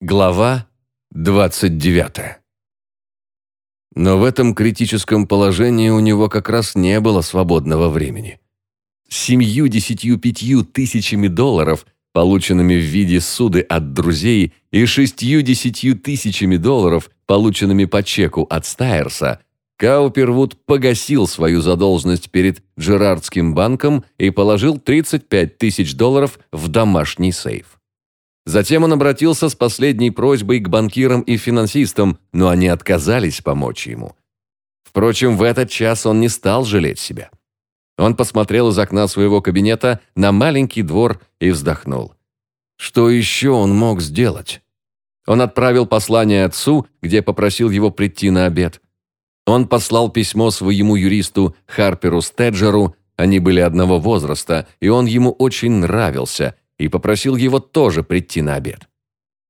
Глава 29. Но в этом критическом положении у него как раз не было свободного времени. Семью-десятью пятью тысячами долларов, полученными в виде суды от друзей, и шестью-десятью тысячами долларов, полученными по чеку от Стайерса, Каупервуд погасил свою задолженность перед Джерардским банком и положил 35 тысяч долларов в домашний сейф. Затем он обратился с последней просьбой к банкирам и финансистам, но они отказались помочь ему. Впрочем, в этот час он не стал жалеть себя. Он посмотрел из окна своего кабинета на маленький двор и вздохнул. Что еще он мог сделать? Он отправил послание отцу, где попросил его прийти на обед. Он послал письмо своему юристу Харперу Стеджеру, они были одного возраста, и он ему очень нравился, и попросил его тоже прийти на обед.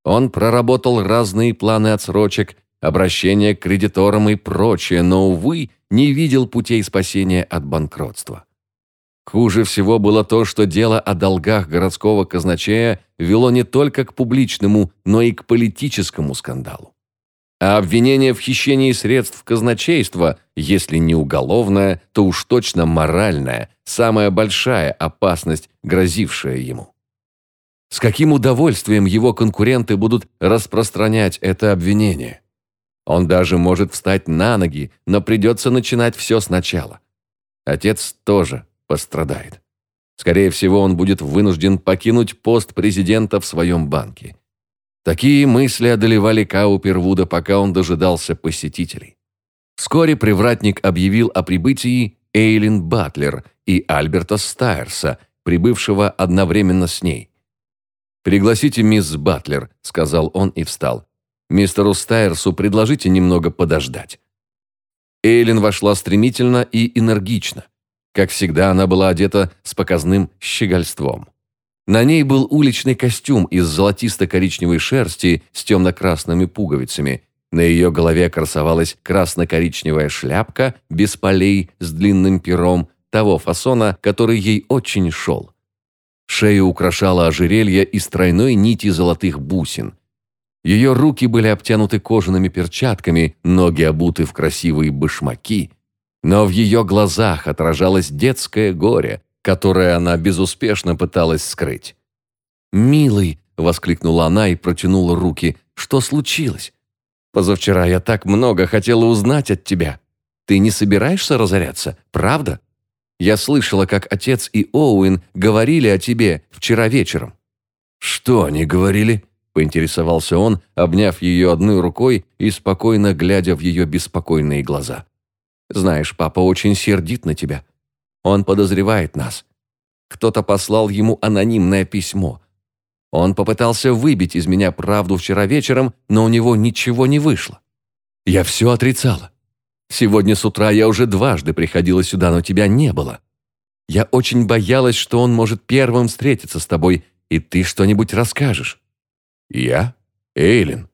Он проработал разные планы отсрочек, обращения к кредиторам и прочее, но, увы, не видел путей спасения от банкротства. Хуже всего было то, что дело о долгах городского казначея вело не только к публичному, но и к политическому скандалу. А обвинение в хищении средств казначейства, если не уголовное, то уж точно моральное, самая большая опасность, грозившая ему. С каким удовольствием его конкуренты будут распространять это обвинение? Он даже может встать на ноги, но придется начинать все сначала. Отец тоже пострадает. Скорее всего, он будет вынужден покинуть пост президента в своем банке. Такие мысли одолевали Каупервуда, пока он дожидался посетителей. Вскоре привратник объявил о прибытии Эйлин Батлер и Альберта Стайерса, прибывшего одновременно с ней. «Пригласите мисс Батлер», — сказал он и встал. «Мистеру Стайерсу предложите немного подождать». Эйлин вошла стремительно и энергично. Как всегда, она была одета с показным щегольством. На ней был уличный костюм из золотисто-коричневой шерсти с темно-красными пуговицами. На ее голове красовалась красно-коричневая шляпка без полей с длинным пером, того фасона, который ей очень шел. Шею украшало ожерелье из тройной нити золотых бусин. Ее руки были обтянуты кожаными перчатками, ноги обуты в красивые башмаки. Но в ее глазах отражалось детское горе, которое она безуспешно пыталась скрыть. «Милый!» — воскликнула она и протянула руки. «Что случилось? Позавчера я так много хотела узнать от тебя. Ты не собираешься разоряться, правда?» Я слышала, как отец и Оуэн говорили о тебе вчера вечером». «Что они говорили?» – поинтересовался он, обняв ее одной рукой и спокойно глядя в ее беспокойные глаза. «Знаешь, папа очень сердит на тебя. Он подозревает нас. Кто-то послал ему анонимное письмо. Он попытался выбить из меня правду вчера вечером, но у него ничего не вышло. Я все отрицала. Сегодня с утра я уже дважды приходила сюда, но тебя не было. Я очень боялась, что он может первым встретиться с тобой, и ты что-нибудь расскажешь». «Я? Эйлин?»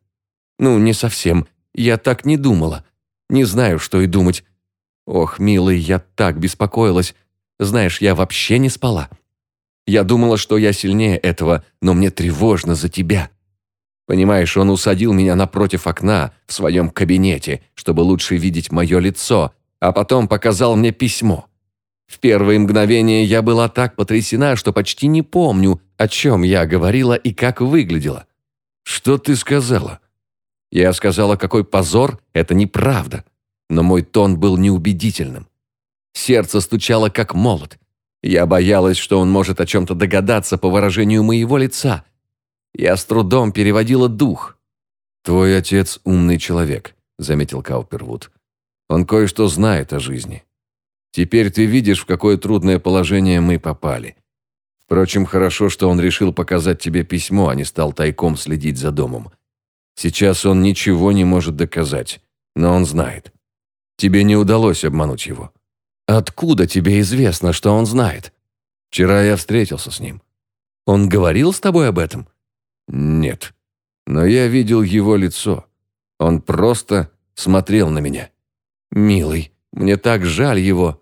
«Ну, не совсем. Я так не думала. Не знаю, что и думать. Ох, милый, я так беспокоилась. Знаешь, я вообще не спала. Я думала, что я сильнее этого, но мне тревожно за тебя. Понимаешь, он усадил меня напротив окна в своем кабинете, чтобы лучше видеть мое лицо, а потом показал мне письмо. В первые мгновения я была так потрясена, что почти не помню, о чем я говорила и как выглядела. «Что ты сказала?» Я сказала, какой позор, это неправда. Но мой тон был неубедительным. Сердце стучало, как молот. Я боялась, что он может о чем-то догадаться по выражению моего лица – я с трудом переводила дух. «Твой отец умный человек», — заметил Каупервуд. «Он кое-что знает о жизни. Теперь ты видишь, в какое трудное положение мы попали. Впрочем, хорошо, что он решил показать тебе письмо, а не стал тайком следить за домом. Сейчас он ничего не может доказать, но он знает. Тебе не удалось обмануть его. Откуда тебе известно, что он знает? Вчера я встретился с ним. Он говорил с тобой об этом? Нет. Но я видел его лицо. Он просто смотрел на меня. «Милый, мне так жаль его».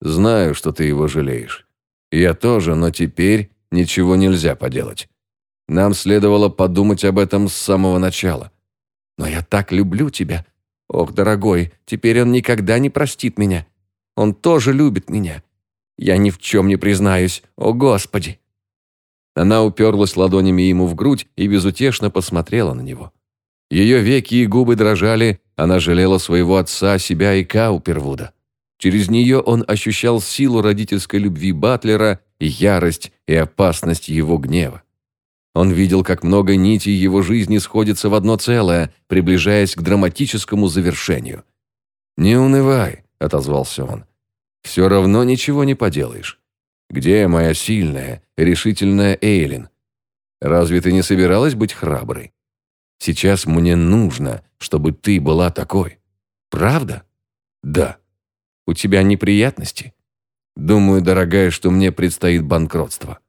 «Знаю, что ты его жалеешь. Я тоже, но теперь ничего нельзя поделать. Нам следовало подумать об этом с самого начала. Но я так люблю тебя. Ох, дорогой, теперь он никогда не простит меня. Он тоже любит меня. Я ни в чем не признаюсь. О, Господи!» Она уперлась ладонями ему в грудь и безутешно посмотрела на него. Ее веки и губы дрожали, она жалела своего отца, себя и Каупервуда. Через нее он ощущал силу родительской любви Батлера, ярость и опасность его гнева. Он видел, как много нитей его жизни сходится в одно целое, приближаясь к драматическому завершению. «Не унывай», — отозвался он. «Все равно ничего не поделаешь. Где моя сильная, решительная Эйлин? Разве ты не собиралась быть храброй? Сейчас мне нужно, чтобы ты была такой. Правда? Да. У тебя неприятности? Думаю, дорогая, что мне предстоит банкротство.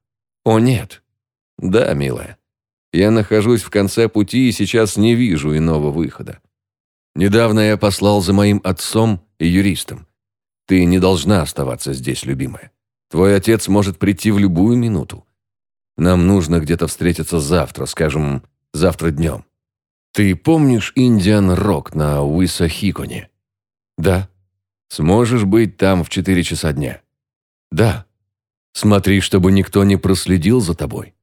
О, нет. Да, милая. Я нахожусь в конце пути и сейчас не вижу иного выхода. Недавно я послал за моим отцом и юристом. Ты не должна оставаться здесь, любимая. Твой отец может прийти в любую минуту. Нам нужно где-то встретиться завтра, скажем, завтра днем. Ты помнишь Индиан Рок на Уисахиконе? Да. Сможешь быть там в четыре часа дня? Да. Смотри, чтобы никто не проследил за тобой.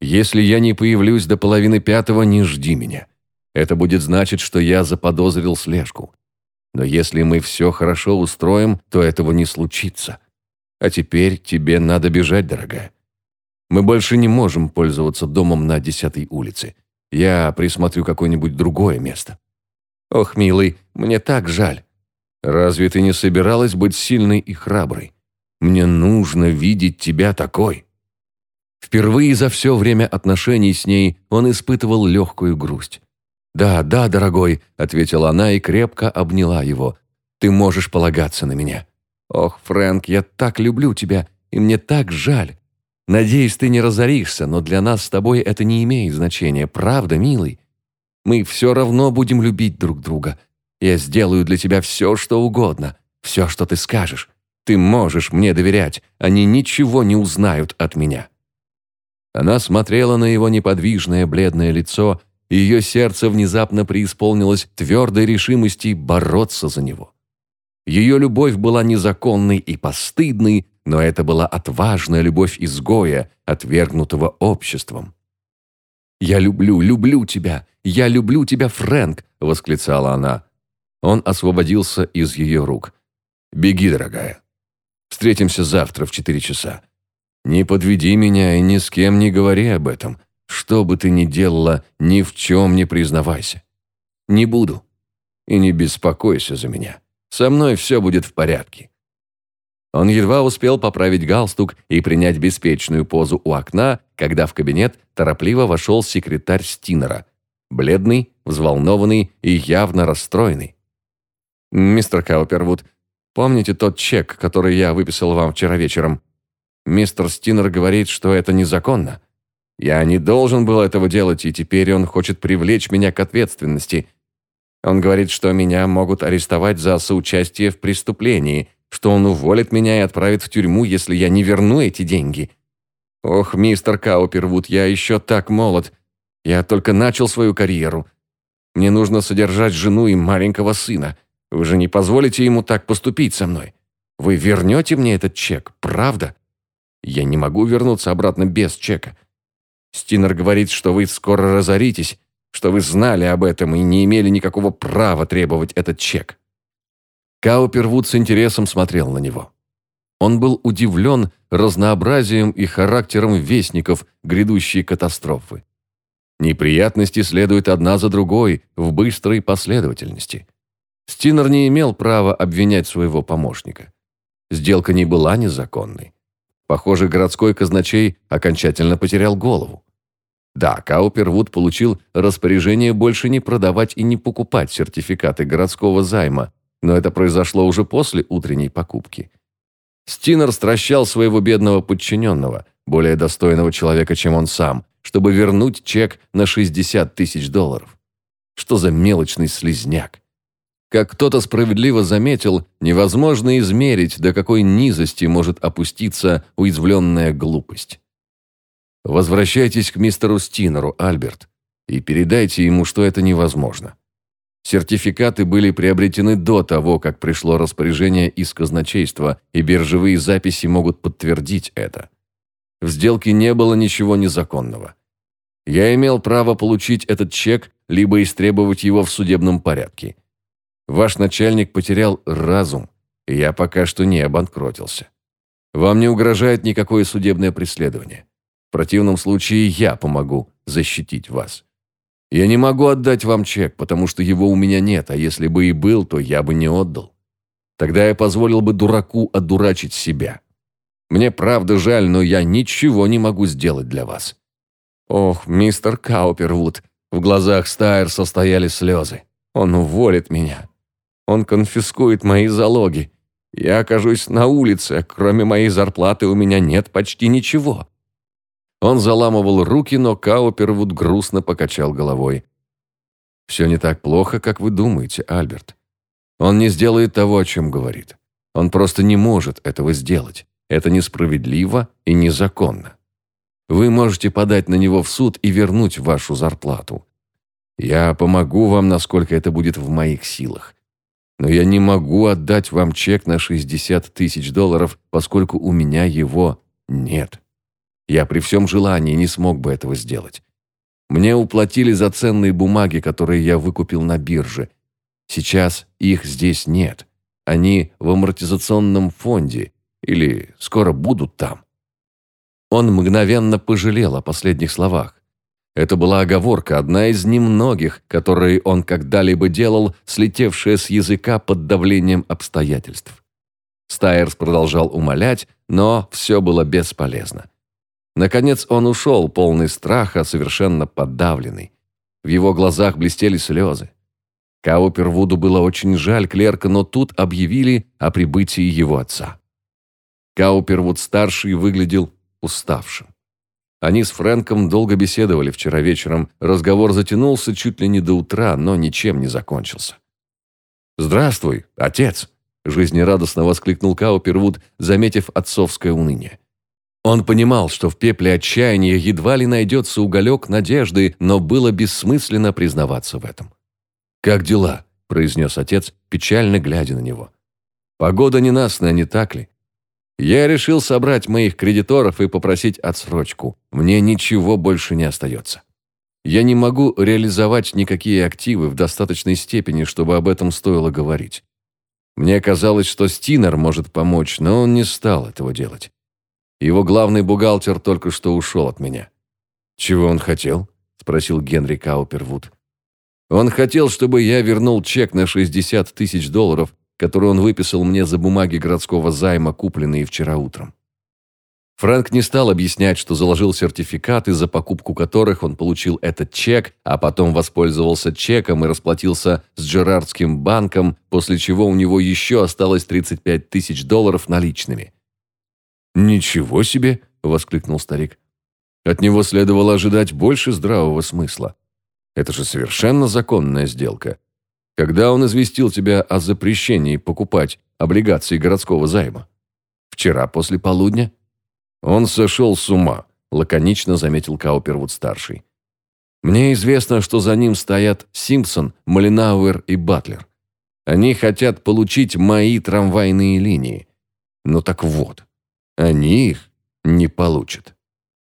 Если я не появлюсь до половины пятого, не жди меня. Это будет значить, что я заподозрил слежку. Но если мы все хорошо устроим, то этого не случится. А теперь тебе надо бежать, дорогая. Мы больше не можем пользоваться домом на десятой улице. Я присмотрю какое-нибудь другое место. Ох, милый, мне так жаль. Разве ты не собиралась быть сильной и храброй? Мне нужно видеть тебя такой. Впервые за все время отношений с ней он испытывал легкую грусть. «Да, да, дорогой», — ответила она и крепко обняла его. «Ты можешь полагаться на меня. Ох, Фрэнк, я так люблю тебя, и мне так жаль. Надеюсь, ты не разоришься, но для нас с тобой это не имеет значения, правда, милый? Мы все равно будем любить друг друга. Я сделаю для тебя все, что угодно, все, что ты скажешь. Ты можешь мне доверять, они ничего не узнают от меня». Она смотрела на его неподвижное бледное лицо, и ее сердце внезапно преисполнилось твердой решимости бороться за него. Ее любовь была незаконной и постыдной, но это была отважная любовь изгоя, отвергнутого обществом. «Я люблю, люблю тебя! Я люблю тебя, Фрэнк!» — восклицала она. Он освободился из ее рук. «Беги, дорогая. Встретимся завтра в четыре часа. Не подведи меня и ни с кем не говори об этом. Что бы ты ни делала, ни в чем не признавайся. Не буду. И не беспокойся за меня». Со мной все будет в порядке». Он едва успел поправить галстук и принять беспечную позу у окна, когда в кабинет торопливо вошел секретарь Стинера. Бледный, взволнованный и явно расстроенный. «Мистер Каупервуд, помните тот чек, который я выписал вам вчера вечером? Мистер Стинер говорит, что это незаконно. Я не должен был этого делать, и теперь он хочет привлечь меня к ответственности. Он говорит, что меня могут арестовать за соучастие в преступлении, что он уволит меня и отправит в тюрьму, если я не верну эти деньги. Ох, мистер Каупервуд, я еще так молод. Я только начал свою карьеру. Мне нужно содержать жену и маленького сына. Вы же не позволите ему так поступить со мной. Вы вернете мне этот чек, правда? Я не могу вернуться обратно без чека. Стинер говорит, что вы скоро разоритесь, что вы знали об этом и не имели никакого права требовать этот чек». Каупервуд с интересом смотрел на него. Он был удивлен разнообразием и характером вестников грядущей катастрофы. Неприятности следуют одна за другой в быстрой последовательности. Стинер не имел права обвинять своего помощника. Сделка не была незаконной. Похоже, городской казначей окончательно потерял голову. Да, Каупервуд получил распоряжение больше не продавать и не покупать сертификаты городского займа, но это произошло уже после утренней покупки. Стинер стращал своего бедного подчиненного, более достойного человека, чем он сам, чтобы вернуть чек на 60 тысяч долларов. Что за мелочный слизняк? Как кто-то справедливо заметил, невозможно измерить, до какой низости может опуститься уязвленная глупость. Возвращайтесь к мистеру Стинеру, Альберт, и передайте ему, что это невозможно. Сертификаты были приобретены до того, как пришло распоряжение из казначейства, и биржевые записи могут подтвердить это. В сделке не было ничего незаконного. Я имел право получить этот чек, либо истребовать его в судебном порядке. Ваш начальник потерял разум, и я пока что не обанкротился. Вам не угрожает никакое судебное преследование. В противном случае я помогу защитить вас. Я не могу отдать вам чек, потому что его у меня нет, а если бы и был, то я бы не отдал. Тогда я позволил бы дураку одурачить себя. Мне правда жаль, но я ничего не могу сделать для вас». «Ох, мистер Каупервуд!» В глазах Стайр состояли слезы. «Он уволит меня. Он конфискует мои залоги. Я окажусь на улице, а кроме моей зарплаты у меня нет почти ничего. Он заламывал руки, но Каупервуд грустно покачал головой. «Все не так плохо, как вы думаете, Альберт. Он не сделает того, о чем говорит. Он просто не может этого сделать. Это несправедливо и незаконно. Вы можете подать на него в суд и вернуть вашу зарплату. Я помогу вам, насколько это будет в моих силах. Но я не могу отдать вам чек на 60 тысяч долларов, поскольку у меня его нет». Я при всем желании не смог бы этого сделать. Мне уплатили за ценные бумаги, которые я выкупил на бирже. Сейчас их здесь нет. Они в амортизационном фонде или скоро будут там. Он мгновенно пожалел о последних словах. Это была оговорка, одна из немногих, которые он когда-либо делал, слетевшая с языка под давлением обстоятельств. Стайерс продолжал умолять, но все было бесполезно. Наконец он ушел, полный страха, совершенно подавленный. В его глазах блестели слезы. Каупервуду было очень жаль клерка, но тут объявили о прибытии его отца. Каупервуд-старший выглядел уставшим. Они с Фрэнком долго беседовали вчера вечером. Разговор затянулся чуть ли не до утра, но ничем не закончился. «Здравствуй, отец!» – жизнерадостно воскликнул Каупервуд, заметив отцовское уныние. Он понимал, что в пепле отчаяния едва ли найдется уголек надежды, но было бессмысленно признаваться в этом. «Как дела?» – произнес отец, печально глядя на него. «Погода ненастная, не так ли? Я решил собрать моих кредиторов и попросить отсрочку. Мне ничего больше не остается. Я не могу реализовать никакие активы в достаточной степени, чтобы об этом стоило говорить. Мне казалось, что Стинер может помочь, но он не стал этого делать. Его главный бухгалтер только что ушел от меня». «Чего он хотел?» – спросил Генри Каупервуд. «Он хотел, чтобы я вернул чек на 60 тысяч долларов, который он выписал мне за бумаги городского займа, купленные вчера утром. Фрэнк не стал объяснять, что заложил сертификаты, за покупку которых он получил этот чек, а потом воспользовался чеком и расплатился с Джерардским банком, после чего у него еще осталось 35 тысяч долларов наличными. «Ничего себе!» – воскликнул старик. От него следовало ожидать больше здравого смысла. Это же совершенно законная сделка. Когда он известил тебя о запрещении покупать облигации городского займа? Вчера после полудня? Он сошел с ума, лаконично заметил Каупервуд-старший. Мне известно, что за ним стоят Симпсон, Малинауэр и Батлер. Они хотят получить мои трамвайные линии. Ну так вот, они их не получат.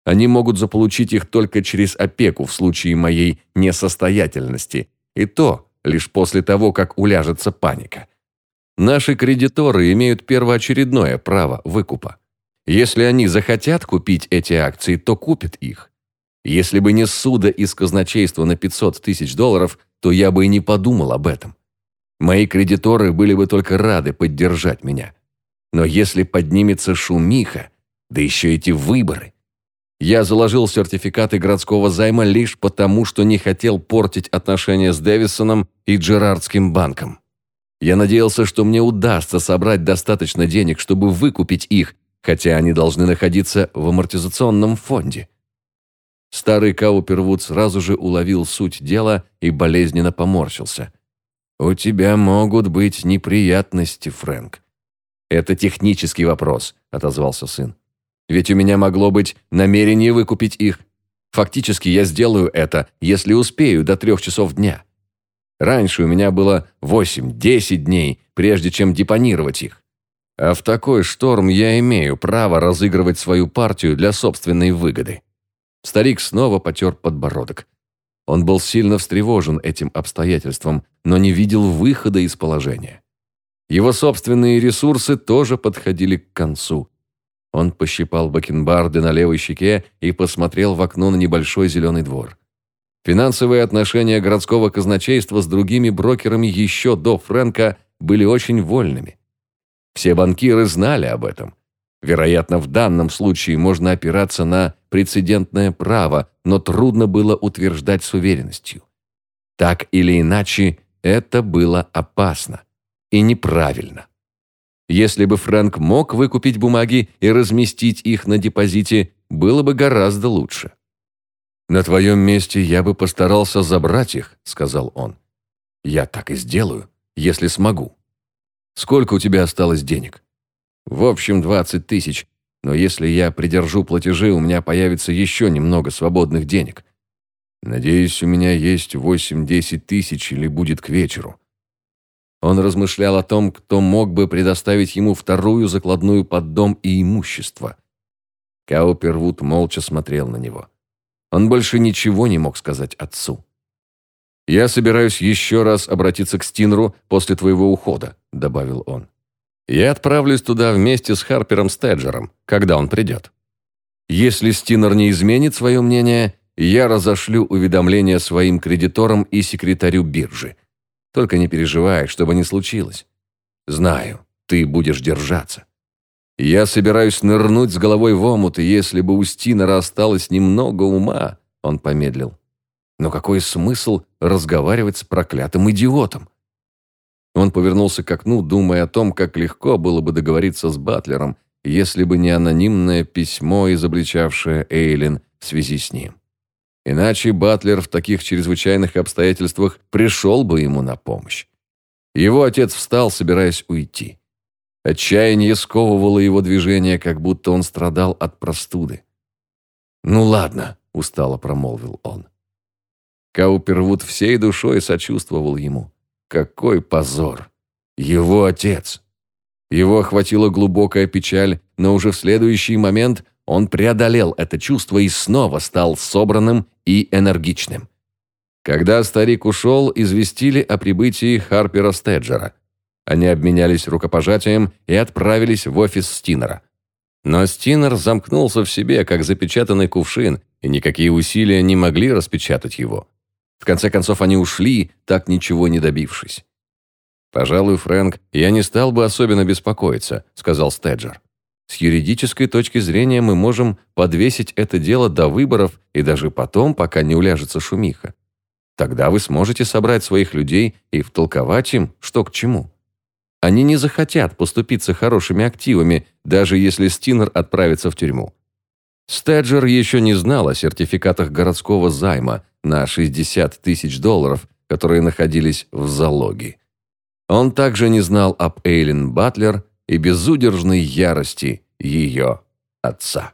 Они могут заполучить их только через опеку в случае моей несостоятельности, и то лишь после того, как уляжется паника. Наши кредиторы имеют первоочередное право выкупа. Если они захотят купить эти акции, то купят их. Если бы не суда из казначейства на 500 тысяч долларов, то я бы и не подумал об этом. Мои кредиторы были бы только рады поддержать меня. Но если поднимется шумиха, да еще эти выборы. Я заложил сертификаты городского займа лишь потому, что не хотел портить отношения с Дэвисоном и Джерардским банком. Я надеялся, что мне удастся собрать достаточно денег, чтобы выкупить их, хотя они должны находиться в амортизационном фонде. Старый Каупервуд сразу же уловил суть дела и болезненно поморщился. «У тебя могут быть неприятности, Фрэнк. «Это технический вопрос», – отозвался сын. Ведь у меня могло быть намерение выкупить их. Фактически я сделаю это, если успею до трех часов дня. Раньше у меня было 8-10 дней, прежде чем депонировать их. А в такой шторм я имею право разыгрывать свою партию для собственной выгоды. Старик снова потер подбородок. Он был сильно встревожен этим обстоятельством, но не видел выхода из положения. Его собственные ресурсы тоже подходили к концу. Он пощипал бакенбарды на левой щеке и посмотрел в окно на небольшой зеленый двор. Финансовые отношения городского казначейства с другими брокерами еще до Фрэнка были очень вольными. Все банкиры знали об этом. Вероятно, в данном случае можно опираться на прецедентное право, но трудно было утверждать с уверенностью. Так или иначе, это было опасно и неправильно. Если бы Фрэнк мог выкупить бумаги и разместить их на депозите, было бы гораздо лучше. «На твоем месте я бы постарался забрать их», — сказал он. «Я так и сделаю, если смогу. Сколько у тебя осталось денег?» «В общем, 20 тысяч, но если я придержу платежи, у меня появится еще немного свободных денег. Надеюсь, у меня есть 8-10 тысяч или будет к вечеру. Он размышлял о том, кто мог бы предоставить ему вторую закладную под дом и имущество. Каупервуд молча смотрел на него. Он больше ничего не мог сказать отцу. «Я собираюсь еще раз обратиться к Стинеру после твоего ухода», — добавил он. «Я отправлюсь туда вместе с Харпером Стеджером, когда он придет. Если Стинер не изменит свое мнение, я разошлю уведомление своим кредиторам и секретарю биржи. Только не переживай, что бы ни случилось. Знаю, ты будешь держаться. Я собираюсь нырнуть с головой в омут, и если бы у Стинера осталось немного ума, он помедлил. Но какой смысл разговаривать с проклятым идиотом? Он повернулся к окну, думая о том, как легко было бы договориться с Батлером, если бы не анонимное письмо, изобличавшее Эйлин в связи с ним. Иначе Батлер в таких чрезвычайных обстоятельствах пришел бы ему на помощь. Его отец встал, собираясь уйти. Отчаяние сковывало его движение, как будто он страдал от простуды. «Ну ладно», — устало промолвил он. Каупервуд всей душой сочувствовал ему. Какой позор! Его отец! Его охватила глубокая печаль, но уже в следующий момент он преодолел это чувство и снова стал собранным и энергичным. Когда старик ушел, известили о прибытии Харпера Стеджера. Они обменялись рукопожатием и отправились в офис Стинера. Но Стинер замкнулся в себе, как запечатанный кувшин, и никакие усилия не могли распечатать его. В конце концов, они ушли, так ничего не добившись. «Пожалуй, Фрэнк, я не стал бы особенно беспокоиться», — сказал Стеджер. С юридической точки зрения мы можем подвесить это дело до выборов и даже потом, пока не уляжется шумиха. Тогда вы сможете собрать своих людей и втолковать им, что к чему. Они не захотят поступиться хорошими активами, даже если Стинер отправится в тюрьму. Стеджер еще не знал о сертификатах городского займа на 60 тысяч долларов, которые находились в залоге. Он также не знал об Эйлин Батлер и безудержной ярости ее отца.